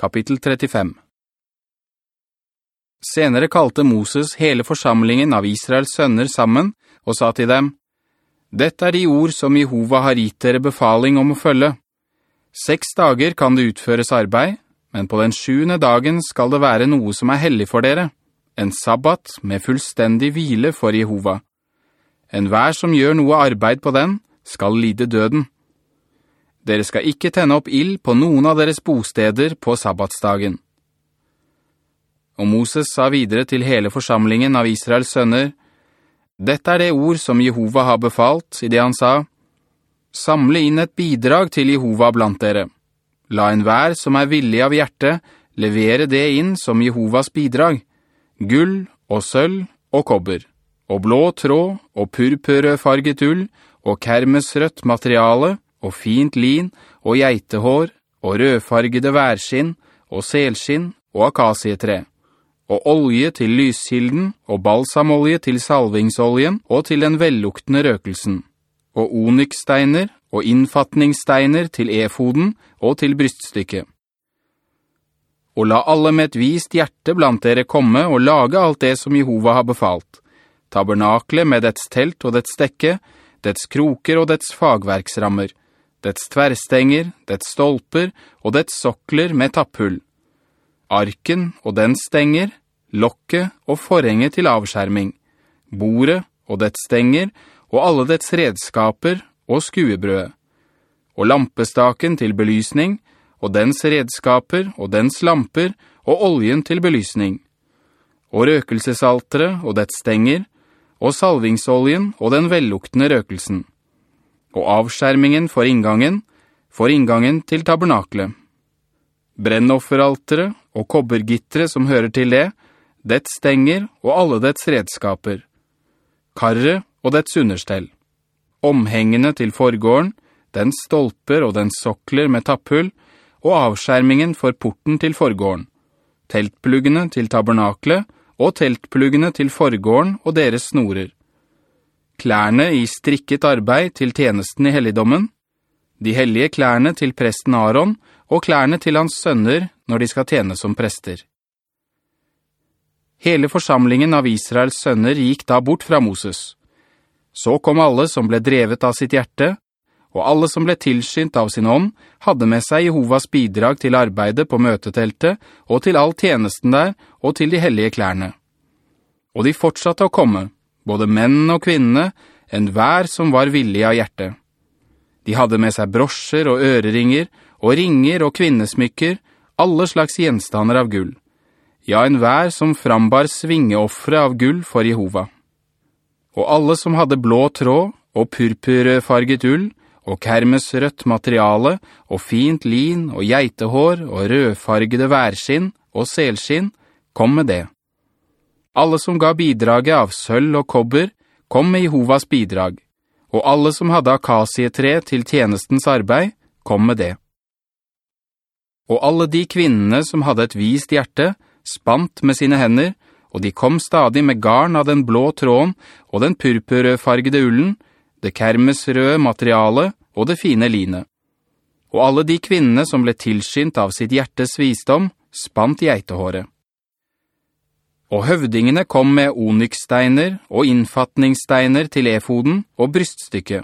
kapittel 35 Senere kalte Moses hele forsamlingen av Israels sønner sammen og sa til dem, «Dette er de ord som Jehova har gitt dere befaling om å følge. Seks dager kan det utføres arbeid, men på den sjuende dagen skal det være noe som er hellig for dere, en sabbat med fullstendig hvile for Jehova. En hver som gjør noe arbeid på den, skal lide døden. Dere skal ikke tenne opp ild på noen av deres bosteder på sabbatsdagen.» Og Moses sa videre til hele forsamlingen av Israels sønner, «Dette er det ord som Jehova har befalt, i det han sa, «Samle inn et bidrag til Jehova blant dere. La en hver som er villig av hjertet, levere det inn som Jehovas bidrag, gull og sølv og kobber, og blå tråd og purpurfarget ull, og kermesrødt materiale, og fint lin, og geitehår, og rødfargede værskinn, og selskinn, og akasietre.» og olje til lyskilden, og balsamolje til salvingsoljen, og til den velluktende røkelsen, og onyxsteiner, og innfatningssteiner til efoden, og til bryststykket. Og la alle med et vist hjerte blant dere komme og lage alt det som Jehova har befalt. Tabernakle med dets telt og dets stekke, dets kroker og dets fagverksrammer, dets tverrstenger, dets stolper og dets sokler med tapphull. Arken og den stenger, lokket og forhenget til avskjerming, bordet og dets stenger og alle dets redskaper og skuebrød, og lampestaken til belysning, og dens redskaper og dens lamper og oljen til belysning, og røkelsesaltere og dets stenger, og salvingsoljen og den velluktende røkelsen, og avskjermingen for inngangen, for inngangen til tabernaklet. Brennofferaltere og kobbergittere som hører til det, dets stenger og alle dets redskaper, karre og dets understell, omhengene til forgården, dens stolper og dens sokler med tapphull, og avskjermingen for porten til forgården, teltpluggene til tabernaklet, og teltpluggene til forgården og deres snorer, klærne i strikket arbeid til tjenesten i helligdommen, de hellige klærne til presten Aaron, og klærne til hans sønner når de skal tjene som prester. Hele forsamlingen av Israels sønner gikk da bort fra Moses. Så kom alle som ble drevet av sitt hjerte, og alle som ble tilskynt av sin ånd, hadde med seg Jehovas bidrag til arbeidet på møteteltet, og til all tjenesten der, og til de hellige klærne. Og de fortsatte å komme, både menn og kvinne, vær som var villig av hjertet. De hadde med seg brosjer og øreringer, og ringer og kvinnesmykker, alle slags gjenstander av gull ja, en vær som frambar svingeoffre av gull for Jehova. Og alle som hadde blå tråd, og purpurfarget ull, og kermes rødt materiale, og fint lin, og geitehår, og rødfargede værskinn, og selskinn, kom med det. Alle som ga bidraget av sølv og kobber, kom med Jehovas bidrag, og alle som hadde akasietre til tjenestens arbeid, kom med det. Og alle de kvinnene som hadde et vist hjerte, spant med sine hender, og de kom stadig med garn av den blå tråden og den purpurfargede ullen, det kermesrøde materialet og det fine linet. Og alle de kvinnene som ble tilskynt av sitt hjertes visdom, spant geitehåret. Og høvdingene kom med onyxsteiner og innfatningssteiner til efoden og bryststykket,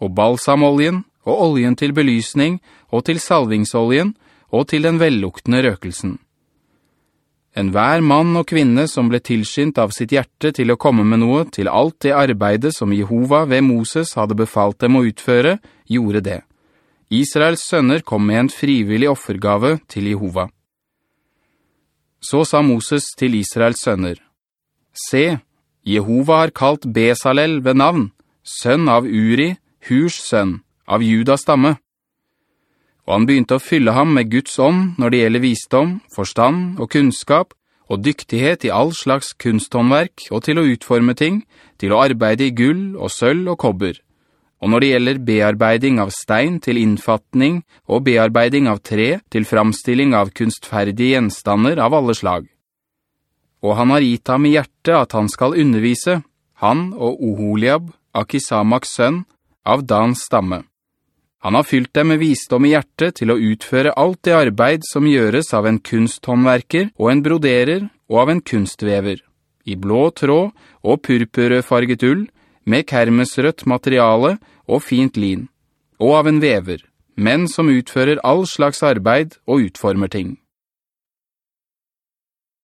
og balsamoljen og oljen til belysning og til salvingsoljen og til den velluktende røkelsen. En hver mann og kvinne som ble tilskynt av sitt hjerte til å komme med noe til alt det arbeidet som Jehova ved Moses hadde befalt dem å utføre, gjorde det. Israels sønner kom med en frivillig offergave til Jehova. Så sa Moses til Israels sønner, «Se, Jehova har kalt Besalel ved navn, sønn av Uri, Hurs sønn, av Judas stamme. Og han begynte å fylle ham med Guds ånd når det gjelder visdom, forstand og kunnskap, og dyktighet i all slags kunsthåndverk og til å utforme ting, til å arbeide i gull og sølv og kobber. Og når det gjelder bearbeiding av stein til innfatning og bearbeiding av tre til framstilling av kunstferdige gjenstander av alle slag. Og han har gitt ham i hjertet at han skal undervise, han og Oholiab, Akisamaks sønn, av Dans stamme Han har fylt dem med visdom i hjertet til å utføre alt det arbeid som gjøres av en kunsthåndverker og en broderer og av en kunstvever, i blå tråd og purpurfarget ull, med kermesrødt materiale og fint lin, og av en vever, men som utfører all slags arbeid og utformer ting.